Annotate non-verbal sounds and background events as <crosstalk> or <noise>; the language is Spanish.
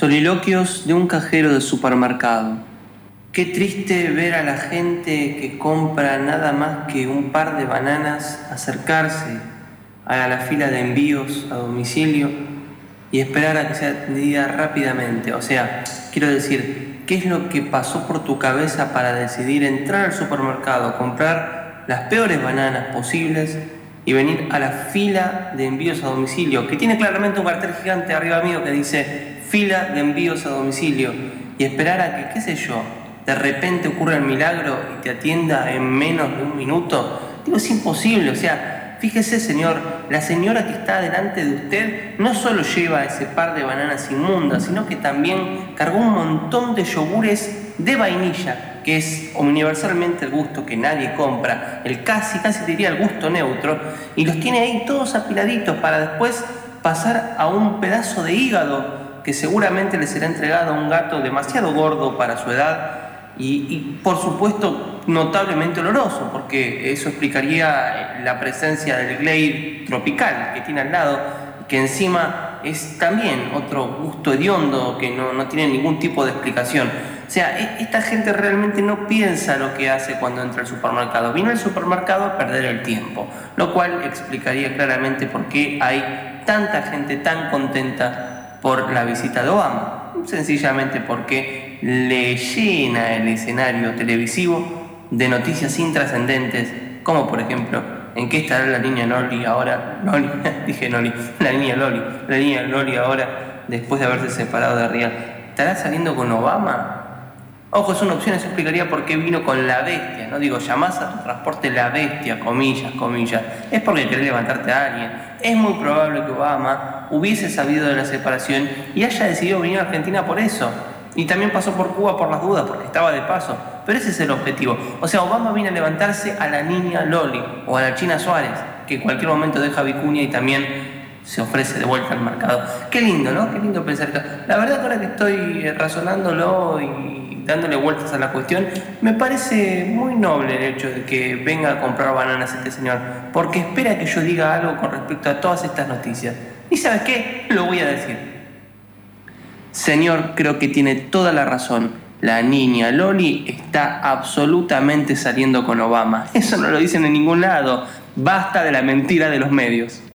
Soliloquios de un cajero de supermercado. Qué triste ver a la gente que compra nada más que un par de bananas acercarse a la fila de envíos a domicilio y esperar a que sea atendida rápidamente. O sea, quiero decir, ¿qué es lo que pasó por tu cabeza para decidir entrar al supermercado, comprar las peores bananas posibles y venir a la fila de envíos a domicilio, que tiene claramente un cartel gigante arriba mío que dice fila de envíos a domicilio y esperar a que, qué sé yo, de repente ocurra el milagro y te atienda en menos de un minuto, digo, es imposible, o sea, fíjese señor, la señora que está delante de usted no solo lleva ese par de bananas inmundas, sino que también cargó un montón de yogures de vainilla, que es universalmente el gusto que nadie compra, el casi, casi diría el gusto neutro, y los tiene ahí todos apiladitos para después pasar a un pedazo de hígado que seguramente le será entregado a un gato demasiado gordo para su edad y, por supuesto notablemente oloroso, porque eso explicaría la presencia del glade tropical que tiene al lado, que encima es también otro gusto hediondo que no, no tiene ningún tipo de explicación. O sea, e, esta gente realmente no piensa lo que hace cuando entra al supermercado. Vino al supermercado a perder el tiempo, lo cual explicaría claramente por qué hay tanta gente tan contenta por la visita de Obama, sencillamente porque le llena el escenario televisivo de noticias intrascendentes, como por ejemplo, ¿en qué estará la niña Loli ahora? Loli, <laughs> dije Loli, la niña Loli, la niña Loli ahora, después de haberse separado de Rial. ¿Estará saliendo con Obama? Ojo, es una opción, eso explicaría por qué vino con la bestia, ¿no? Digo, llamás a tu transporte la bestia, comillas, comillas. Es porque querés levantarte a alguien. Es muy probable que Obama hubiese sabido de la separación y haya decidido venir a Argentina por eso. Y también pasó por Cuba por las dudas, porque estaba de paso. Pero ese es el objetivo. O sea, Obama viene a levantarse a la niña Loli o a la China Suárez, que en cualquier momento deja vicuña y también se ofrece de vuelta al mercado. Qué lindo, ¿no? Qué lindo pensar esto. La verdad ahora que estoy eh, razonándolo y dándole vueltas a la cuestión, me parece muy noble el hecho de que venga a comprar bananas este señor, porque espera que yo diga algo con respecto a todas estas noticias. ¿Y sabes qué? Lo voy a decir. Señor, creo que tiene toda la razón. La niña Loli está absolutamente saliendo con Obama. Eso no lo dicen en ningún lado. Basta de la mentira de los medios.